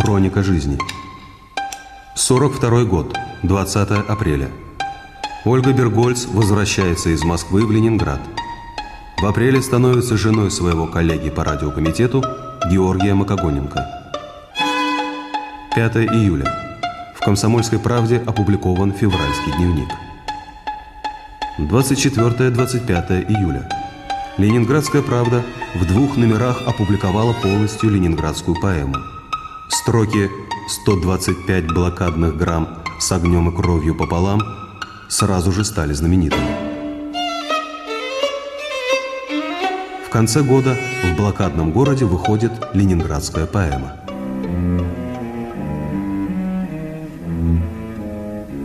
Хроника жизни. 42 год, 20 апреля. Ольга Бергольц возвращается из Москвы в Ленинград. В апреле становится женой своего коллеги по радиокомитету Георгия Макогоненко. 5 июля. В «Комсомольской правде» опубликован февральский дневник. 24-25 июля. Ленинградская правда в двух номерах опубликовала полностью ленинградскую поэму. Строки «125 блокадных грамм с огнем и кровью пополам» сразу же стали знаменитыми. В конце года в блокадном городе выходит ленинградская поэма.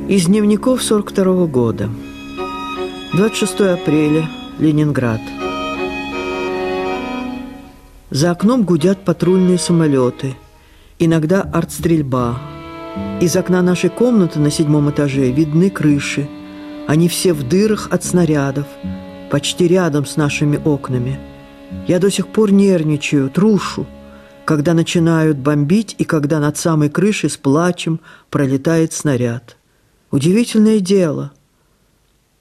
Из дневников 42 -го года. 26 апреля, Ленинград. За окном гудят патрульные самолеты. Иногда артстрельба. Из окна нашей комнаты на седьмом этаже видны крыши. Они все в дырах от снарядов, почти рядом с нашими окнами. Я до сих пор нервничаю, трушу, когда начинают бомбить и когда над самой крышей с плачем пролетает снаряд. Удивительное дело.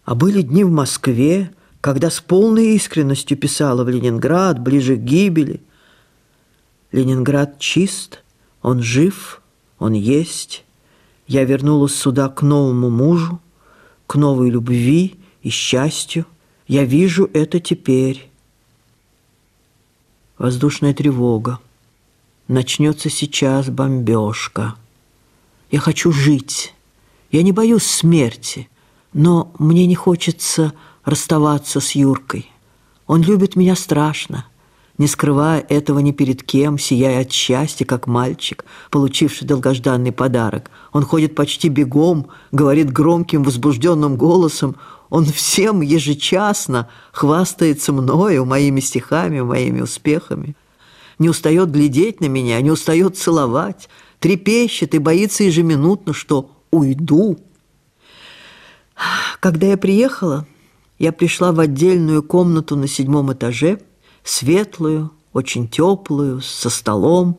А были дни в Москве, когда с полной искренностью писала в Ленинград, ближе к гибели. Ленинград чист, он жив, он есть. Я вернулась сюда к новому мужу, к новой любви и счастью. Я вижу это теперь. Воздушная тревога. Начнется сейчас бомбежка. Я хочу жить. Я не боюсь смерти, но мне не хочется расставаться с Юркой. Он любит меня страшно, не скрывая этого ни перед кем, сияя от счастья, как мальчик, получивший долгожданный подарок. Он ходит почти бегом, говорит громким, возбужденным голосом. Он всем ежечасно хвастается мною, моими стихами, моими успехами. Не устает глядеть на меня, не устает целовать, трепещет и боится ежеминутно, что уйду. Когда я приехала, я пришла в отдельную комнату на седьмом этаже, светлую, очень теплую, со столом,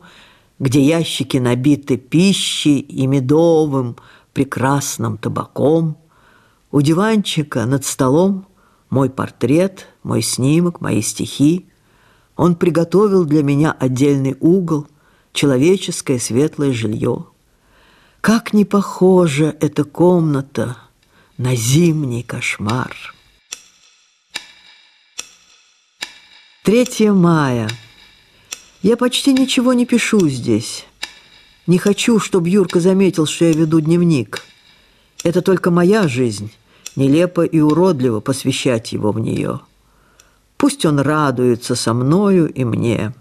где ящики набиты пищей и медовым, прекрасным табаком. У диванчика над столом мой портрет, мой снимок, мои стихи. Он приготовил для меня отдельный угол, человеческое светлое жилье. Как не похожа эта комната на зимний кошмар. 3 мая. Я почти ничего не пишу здесь. Не хочу, чтобы Юрка заметил, что я веду дневник. Это только моя жизнь. Нелепо и уродливо посвящать его в нее. Пусть он радуется со мною и мне.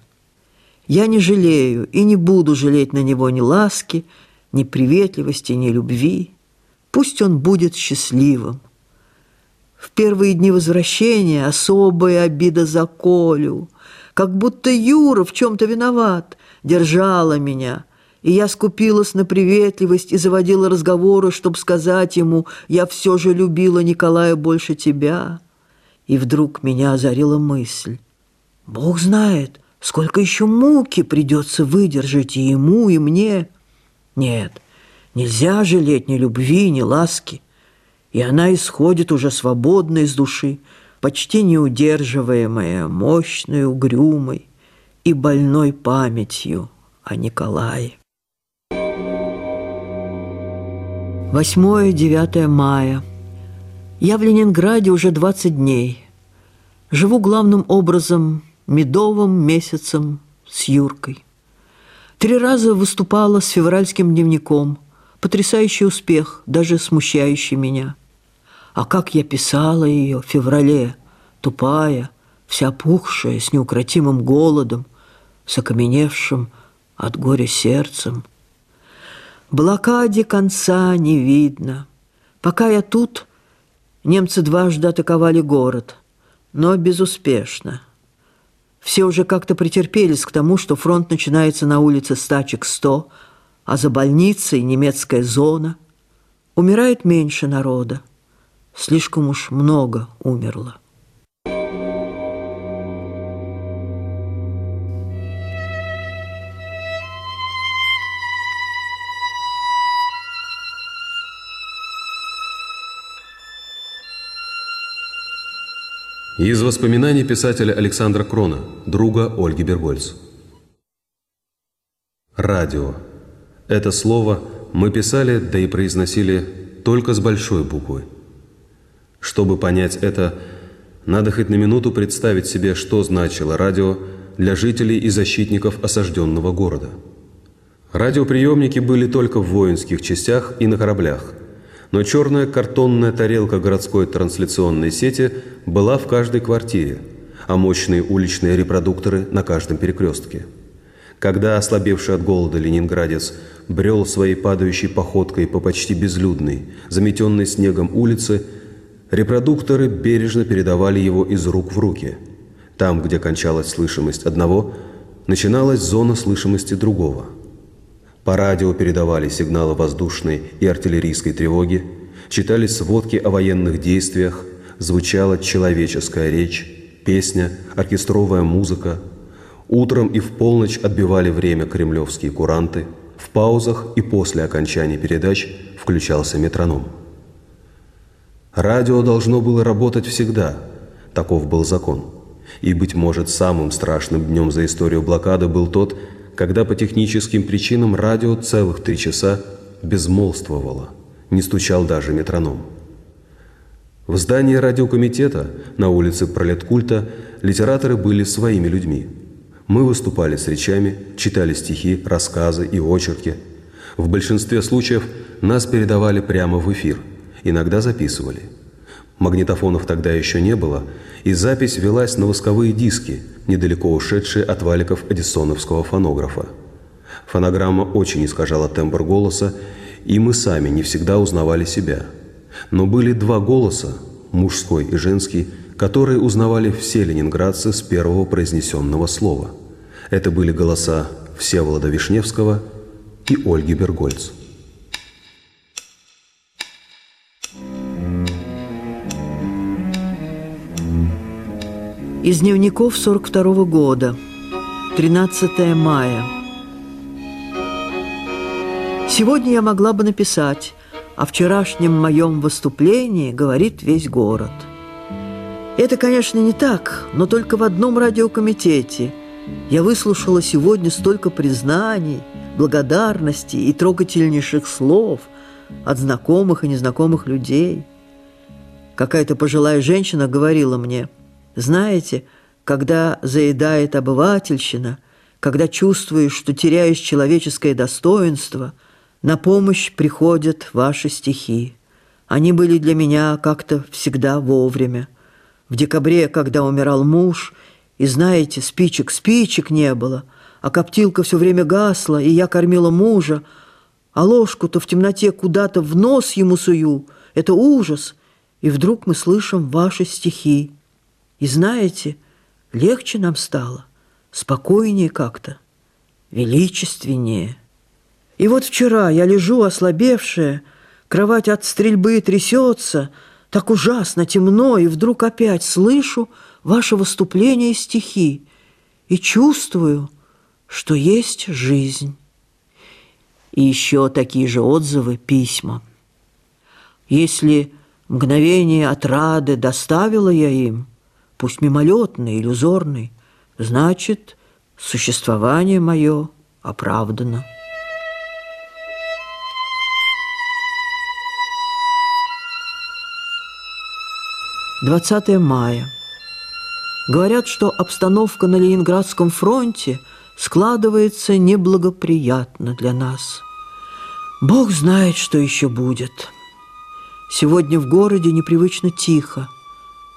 Я не жалею и не буду жалеть на него ни ласки, ни приветливости, ни любви. Пусть он будет счастливым. В первые дни возвращения особая обида за Колю, как будто Юра в чем-то виноват, держала меня, и я скупилась на приветливость и заводила разговоры, чтобы сказать ему, я все же любила Николая больше тебя. И вдруг меня озарила мысль. Бог знает, сколько еще муки придется выдержать и ему, и мне. Нет, нельзя жалеть ни любви, ни ласки. И она исходит уже свободно из души, почти неудерживаемая, мощной, угрюмой и больной памятью о Николае. 8-9 мая. Я в Ленинграде уже 20 дней. Живу главным образом медовым месяцем с Юркой. Три раза выступала с февральским дневником. Потрясающий успех, даже смущающий меня. А как я писала ее в феврале, тупая, вся пухшая, с неукротимым голодом, с окаменевшим от горя сердцем. Блокаде конца не видно. Пока я тут, немцы дважды атаковали город, но безуспешно. Все уже как-то претерпелись к тому, что фронт начинается на улице Стачек 100, а за больницей немецкая зона. Умирает меньше народа. Слишком уж много умерло. Из воспоминаний писателя Александра Крона, друга Ольги Бергольц. Радио. Это слово мы писали, да и произносили только с большой буквы – чтобы понять это, надо хоть на минуту представить себе, что значило радио для жителей и защитников осажденного города. Радиоприемники были только в воинских частях и на кораблях, но черная картонная тарелка городской трансляционной сети была в каждой квартире, а мощные уличные репродукторы на каждом перекрестке. Когда ослабевший от голода ленинградец брел своей падающей походкой по почти безлюдной, заметенной снегом улице, репродукторы бережно передавали его из рук в руки. Там, где кончалась слышимость одного, начиналась зона слышимости другого. По радио передавали сигналы воздушной и артиллерийской тревоги, читались сводки о военных действиях, звучала человеческая речь, песня, оркестровая музыка. Утром и в полночь отбивали время кремлевские куранты, в паузах и после окончания передач включался метроном. Радио должно было работать всегда, таков был закон. И, быть может, самым страшным днем за историю блокады был тот, когда по техническим причинам радио целых три часа безмолвствовало, не стучал даже метроном. В здании радиокомитета на улице Пролеткульта литераторы были своими людьми. Мы выступали с речами, читали стихи, рассказы и очерки. В большинстве случаев нас передавали прямо в эфир, иногда записывали – Магнитофонов тогда еще не было, и запись велась на восковые диски, недалеко ушедшие от валиков эдисоновского фонографа. Фонограмма очень искажала тембр голоса, и мы сами не всегда узнавали себя. Но были два голоса, мужской и женский, которые узнавали все ленинградцы с первого произнесенного слова. Это были голоса Всеволода Вишневского и Ольги Бергольц. Из дневников 42 -го года. 13 мая. Сегодня я могла бы написать о вчерашнем моем выступлении говорит весь город. Это, конечно, не так, но только в одном радиокомитете я выслушала сегодня столько признаний, благодарностей и трогательнейших слов от знакомых и незнакомых людей. Какая-то пожилая женщина говорила мне – знаете, когда заедает обывательщина, когда чувствуешь, что теряешь человеческое достоинство, на помощь приходят ваши стихи. Они были для меня как-то всегда вовремя. В декабре, когда умирал муж, и, знаете, спичек-спичек не было, а коптилка все время гасла, и я кормила мужа, а ложку-то в темноте куда-то в нос ему сую. Это ужас. И вдруг мы слышим ваши стихи. И знаете, легче нам стало, спокойнее как-то, величественнее. И вот вчера я лежу ослабевшая, кровать от стрельбы трясется, так ужасно темно, и вдруг опять слышу ваше выступление и стихи и чувствую, что есть жизнь. И еще такие же отзывы, письма. Если мгновение отрады доставила я им – пусть мимолетный, иллюзорный, значит, существование мое оправдано. Двадцатое мая. Говорят, что обстановка на Ленинградском фронте складывается неблагоприятно для нас. Бог знает, что еще будет. Сегодня в городе непривычно тихо.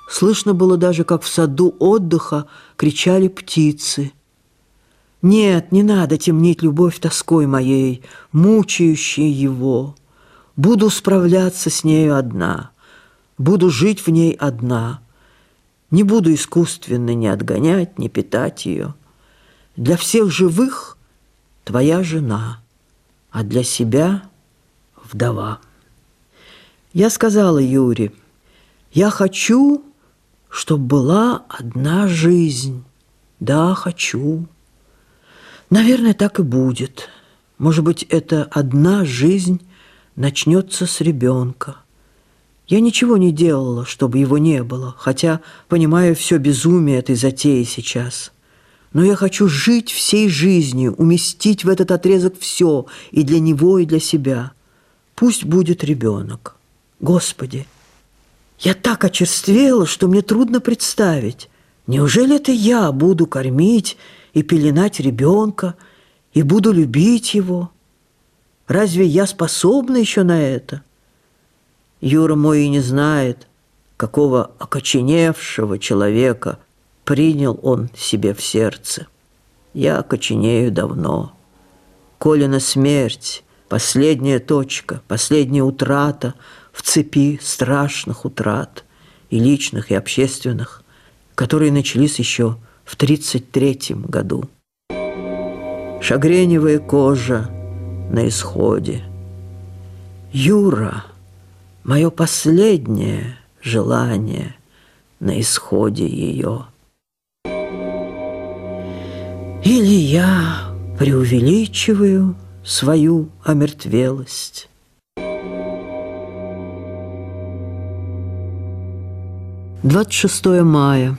Слышно было даже, как в саду отдыха кричали птицы. «Нет, не надо темнить любовь тоской моей, мучающей его. Буду справляться с нею одна, буду жить в ней одна. Не буду искусственно ни отгонять, ни питать ее. Для всех живых твоя жена, а для себя – вдова». Я сказала Юре, «Я хочу, чтоб была одна жизнь. Да, хочу. Наверное, так и будет. Может быть, эта одна жизнь начнется с ребенка. Я ничего не делала, чтобы его не было, хотя понимаю все безумие этой затеи сейчас. Но я хочу жить всей жизнью, уместить в этот отрезок все, и для него, и для себя. Пусть будет ребенок. Господи, я так очерствела, что мне трудно представить. Неужели это я буду кормить и пеленать ребенка, и буду любить его? Разве я способна еще на это? Юра мой и не знает, какого окоченевшего человека принял он себе в сердце. Я окоченею давно. Колина смерть, последняя точка, последняя утрата в цепи страшных утрат, и личных, и общественных, которые начались еще в 33-м году. Шагреневая кожа на исходе. Юра — мое последнее желание на исходе ее. Или я преувеличиваю свою омертвелость. Двадцать шестое мая.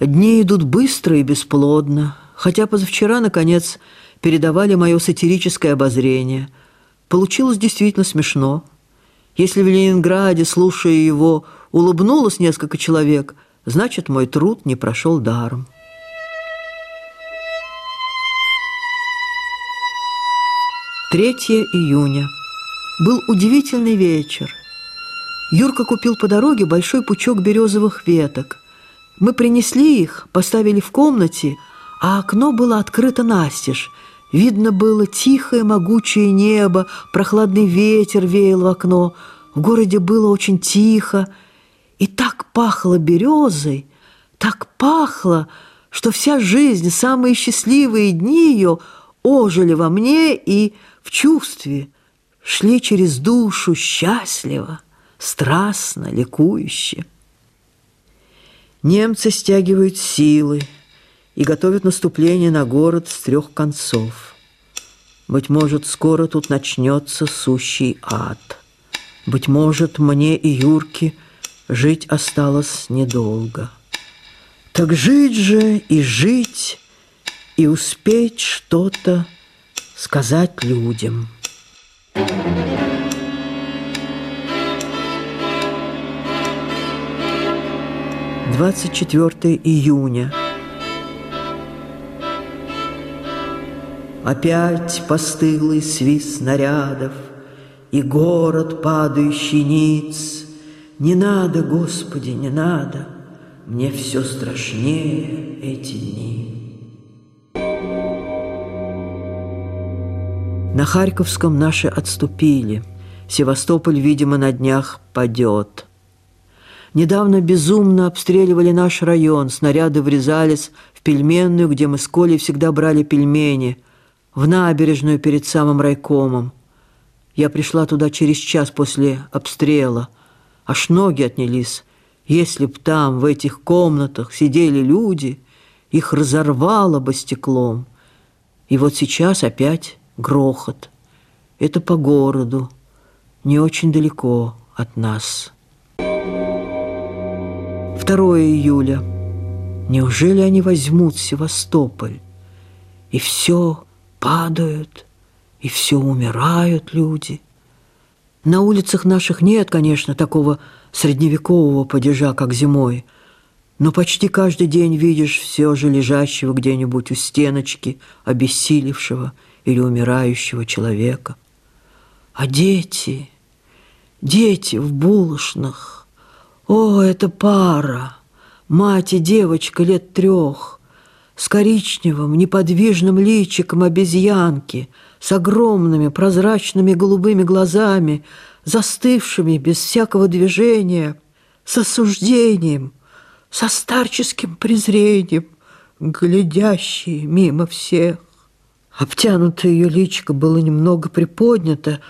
Дни идут быстро и бесплодно, хотя позавчера, наконец, передавали мое сатирическое обозрение. Получилось действительно смешно – если в Ленинграде, слушая его, улыбнулось несколько человек, значит, мой труд не прошел даром. Третье июня. Был удивительный вечер. Юрка купил по дороге большой пучок березовых веток. Мы принесли их, поставили в комнате, а окно было открыто настежь. Видно было тихое могучее небо, прохладный ветер веял в окно. В городе было очень тихо, и так пахло березой, так пахло, что вся жизнь, самые счастливые дни ее ожили во мне и в чувстве, шли через душу счастливо, страстно, ликующе. Немцы стягивают силы и готовят наступление на город с трех концов. Быть может, скоро тут начнется сущий ад. Быть может, мне и Юрке жить осталось недолго. Так жить же и жить, и успеть что-то сказать людям. Thank you. 24 июня. Опять постылый свист снарядов И город падающий ниц. Не надо, Господи, не надо, Мне все страшнее эти дни. На Харьковском наши отступили. Севастополь, видимо, на днях падет. Недавно безумно обстреливали наш район, снаряды врезались в пельменную, где мы с Колей всегда брали пельмени – в набережную перед самым райкомом. Я пришла туда через час после обстрела. Аж ноги отнялись. Если б там, в этих комнатах, сидели люди, их разорвало бы стеклом. И вот сейчас опять грохот. Это по городу, не очень далеко от нас. 2 июля. Неужели они возьмут Севастополь? И все падают, и все умирают люди. На улицах наших нет, конечно, такого средневекового падежа, как зимой, но почти каждый день видишь все же лежащего где-нибудь у стеночки, обессилевшего или умирающего человека. А дети, дети в булочных, о, это пара, мать и девочка лет трех – с коричневым, неподвижным личиком обезьянки, с огромными прозрачными голубыми глазами, застывшими без всякого движения, с осуждением, со старческим презрением, глядящие мимо всех. Обтянутое ее личико было немного приподнято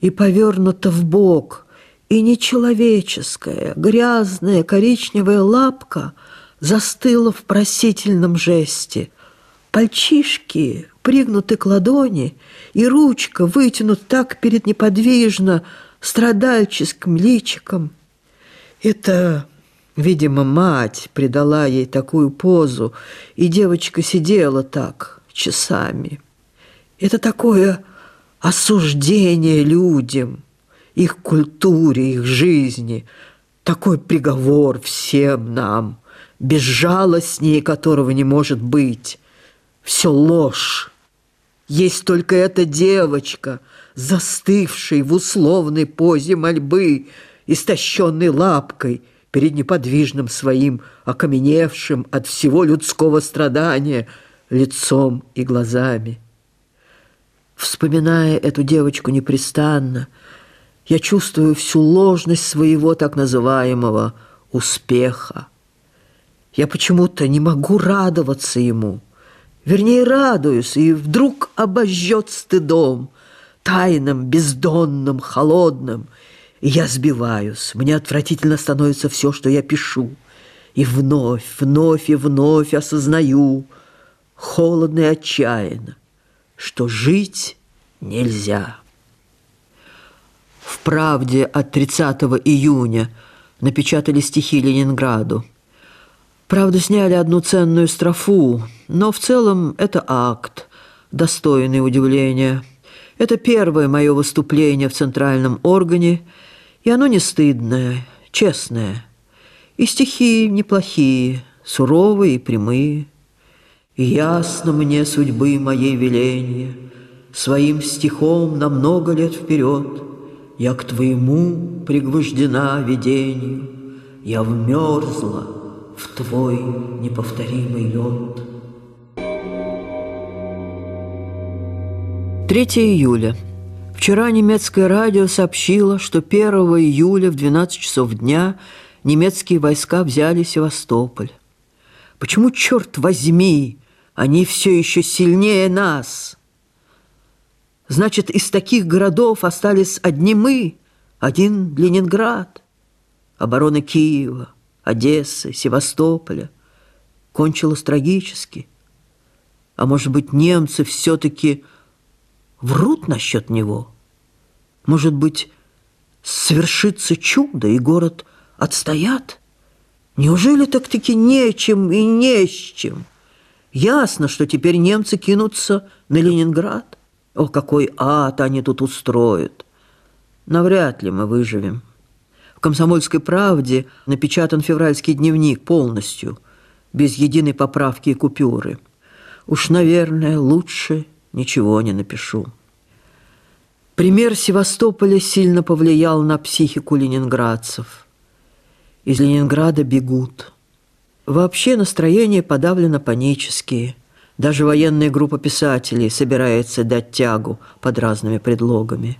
и повернуто в бок, и нечеловеческая, грязная коричневая лапка — застыла в просительном жесте. Пальчишки пригнуты к ладони, и ручка вытянут так перед неподвижно страдальческим личиком. Это, видимо, мать придала ей такую позу, и девочка сидела так часами. Это такое осуждение людям, их культуре, их жизни, такой приговор всем нам, безжалостнее которого не может быть. Все ложь. Есть только эта девочка, застывшая в условной позе мольбы, истощенной лапкой перед неподвижным своим, окаменевшим от всего людского страдания лицом и глазами. Вспоминая эту девочку непрестанно, я чувствую всю ложность своего так называемого успеха. Я почему-то не могу радоваться ему. Вернее, радуюсь, и вдруг обожжет стыдом, тайным, бездонным, холодным. И я сбиваюсь, мне отвратительно становится все, что я пишу. И вновь, вновь и вновь осознаю, холодно и отчаянно, что жить нельзя. «Правде» от 30 июня напечатали стихи Ленинграду. Правда, сняли одну ценную строфу, но в целом это акт, достойный удивления. Это первое мое выступление в центральном органе, и оно не стыдное, честное. И стихи неплохие, суровые и прямые. Ясно мне судьбы моей веления, Своим стихом на много лет вперед — я к твоему пригвождена видению, Я вмерзла в твой неповторимый лед. 3 июля. Вчера немецкое радио сообщило, что 1 июля в 12 часов дня немецкие войска взяли Севастополь. Почему, черт возьми, они все еще сильнее нас? Значит, из таких городов остались одни мы, один Ленинград. Оборона Киева, Одессы, Севастополя кончилась трагически. А может быть, немцы все-таки врут насчет него? Может быть, свершится чудо, и город отстоят? Неужели так-таки нечем и не с чем? Ясно, что теперь немцы кинутся на Ленинград. О, какой ад они тут устроят! Навряд ли мы выживем. В «Комсомольской правде» напечатан февральский дневник полностью, без единой поправки и купюры. Уж, наверное, лучше ничего не напишу. Пример Севастополя сильно повлиял на психику ленинградцев. Из Ленинграда бегут. Вообще настроение подавлено панические – даже военная группа писателей собирается дать тягу под разными предлогами.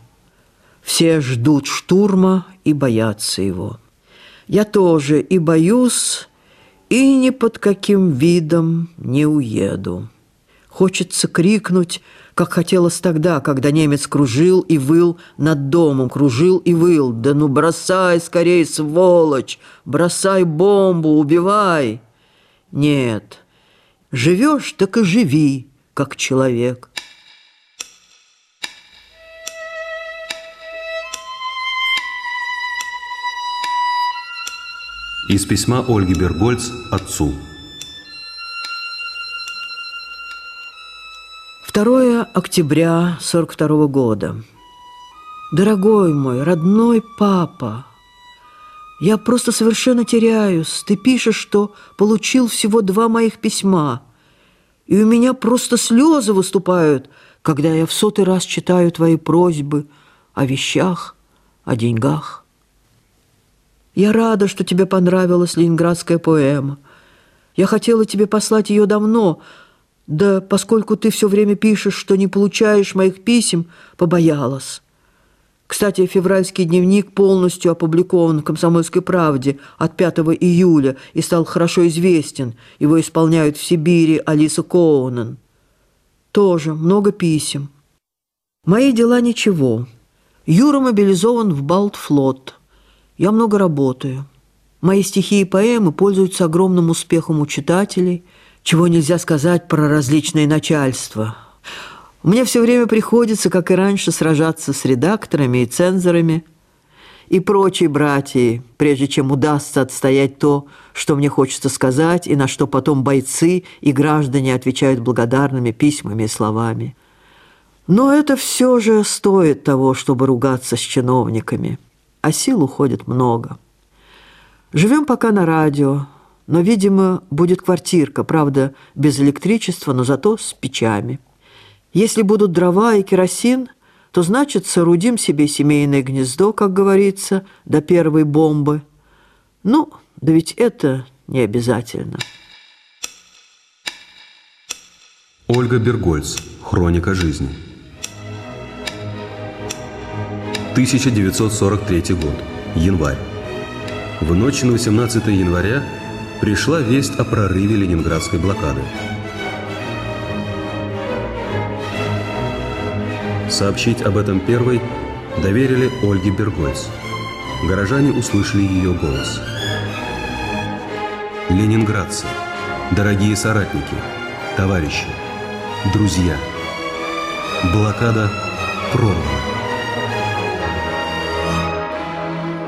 Все ждут штурма и боятся его. Я тоже и боюсь, и ни под каким видом не уеду. Хочется крикнуть, как хотелось тогда, когда немец кружил и выл над домом, кружил и выл. «Да ну бросай скорей, сволочь! Бросай бомбу, убивай!» Нет, Живешь, так и живи, как человек. Из письма Ольги Бергольц отцу. 2 октября 42 года. Дорогой мой, родной папа, я просто совершенно теряюсь. Ты пишешь, что получил всего два моих письма. И у меня просто слезы выступают, когда я в сотый раз читаю твои просьбы о вещах, о деньгах. Я рада, что тебе понравилась ленинградская поэма. Я хотела тебе послать ее давно, да поскольку ты все время пишешь, что не получаешь моих писем, побоялась. Кстати, февральский дневник полностью опубликован в «Комсомольской правде» от 5 июля и стал хорошо известен. Его исполняют в Сибири Алиса Коунен. Тоже много писем. Мои дела ничего. Юра мобилизован в Балтфлот. Я много работаю. Мои стихи и поэмы пользуются огромным успехом у читателей, чего нельзя сказать про различные начальства – мне все время приходится, как и раньше, сражаться с редакторами и цензорами. и прочие братья, прежде чем удастся отстоять то, что мне хочется сказать, и на что потом бойцы и граждане отвечают благодарными письмами и словами. Но это все же стоит того, чтобы ругаться с чиновниками, а сил уходит много. Живем пока на радио, но, видимо, будет квартирка, правда, без электричества, но зато с печами. Если будут дрова и керосин, то, значит, соорудим себе семейное гнездо, как говорится, до первой бомбы. Ну, да ведь это не обязательно. Ольга Бергольц. Хроника жизни. 1943 год. Январь. В ночь на 18 января пришла весть о прорыве ленинградской блокады. Сообщить об этом первой доверили Ольге Бергольц. Горожане услышали ее голос. Ленинградцы, дорогие соратники, товарищи, друзья, блокада прорвана.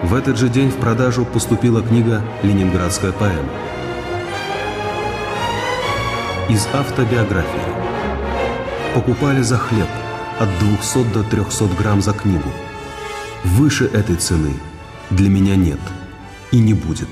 В этот же день в продажу поступила книга «Ленинградская поэма». Из автобиографии. Покупали за хлеб от 200 до 300 грамм за книгу. Выше этой цены для меня нет и не будет.